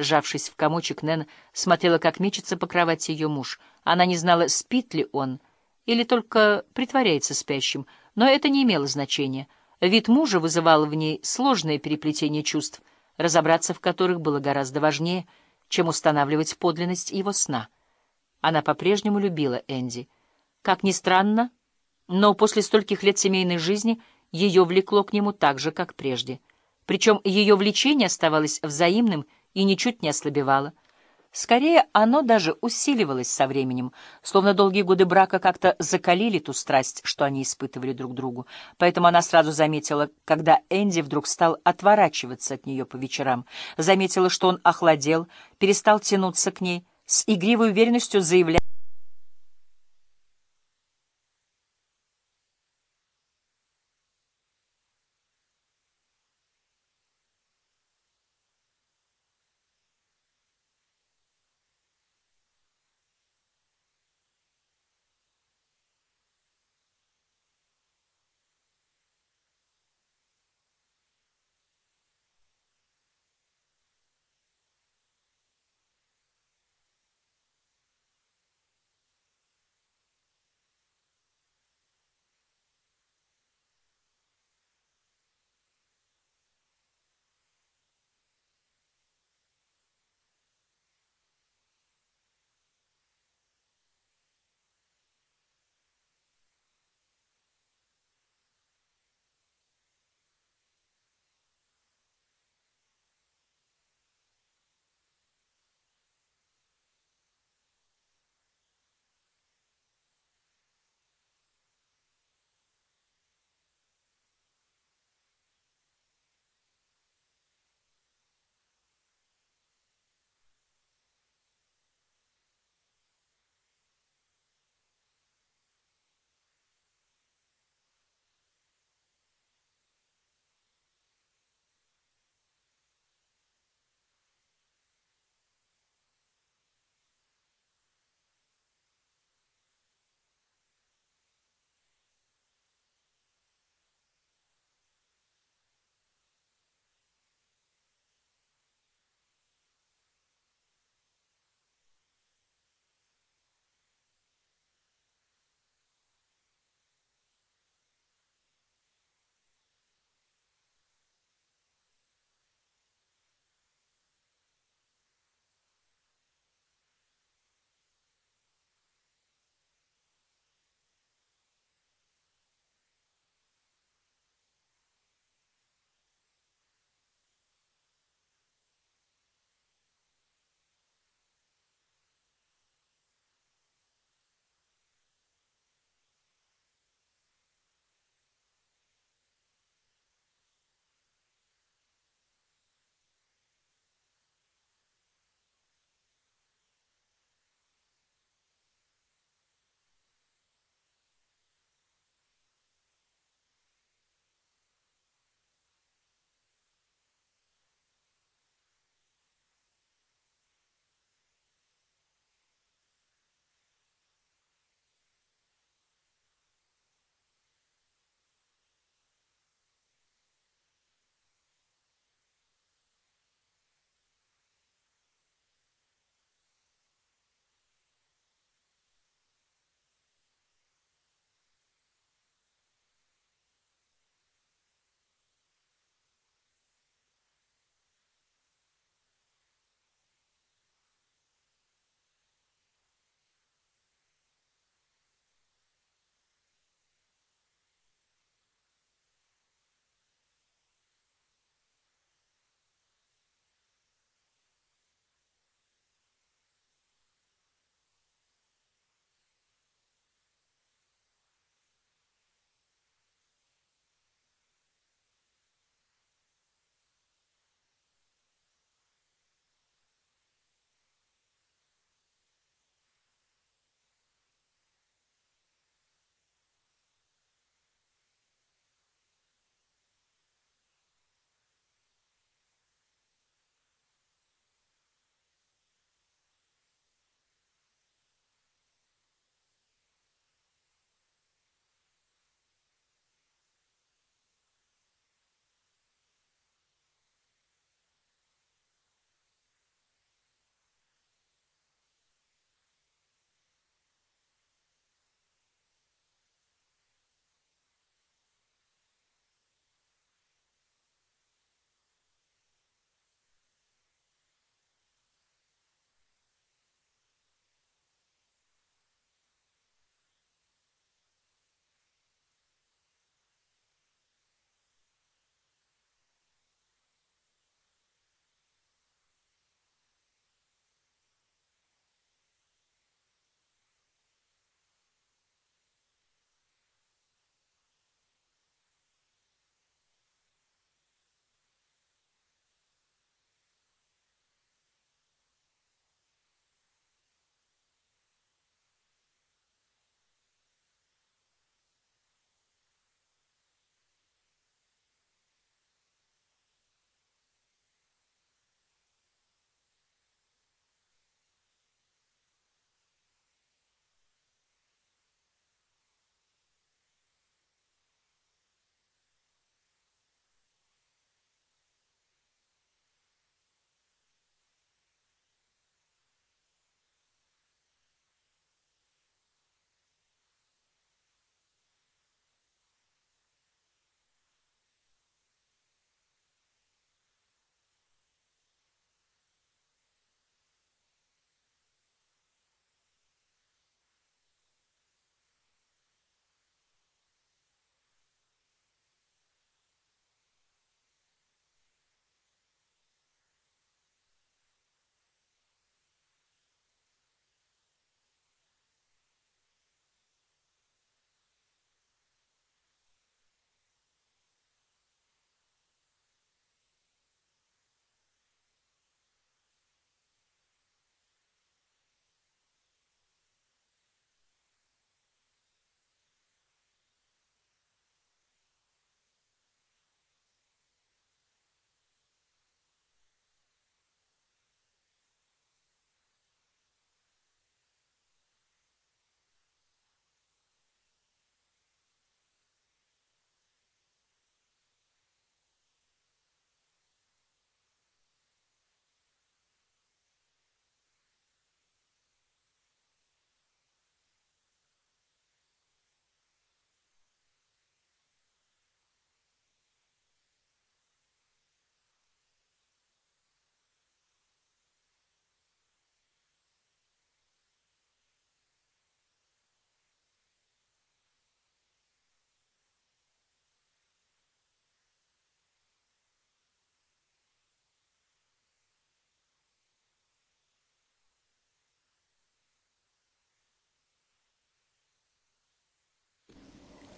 Сжавшись в комочек, Нэн смотрела, как мечется по кровати ее муж. Она не знала, спит ли он или только притворяется спящим, но это не имело значения. Вид мужа вызывал в ней сложное переплетение чувств, разобраться в которых было гораздо важнее, чем устанавливать подлинность его сна. Она по-прежнему любила Энди. Как ни странно, но после стольких лет семейной жизни ее влекло к нему так же, как прежде. Причем ее влечение оставалось взаимным и ничуть не ослабевало. Скорее, оно даже усиливалось со временем, словно долгие годы брака как-то закалили ту страсть, что они испытывали друг другу. Поэтому она сразу заметила, когда Энди вдруг стал отворачиваться от нее по вечерам, заметила, что он охладел, перестал тянуться к ней, с игривой уверенностью заявляя,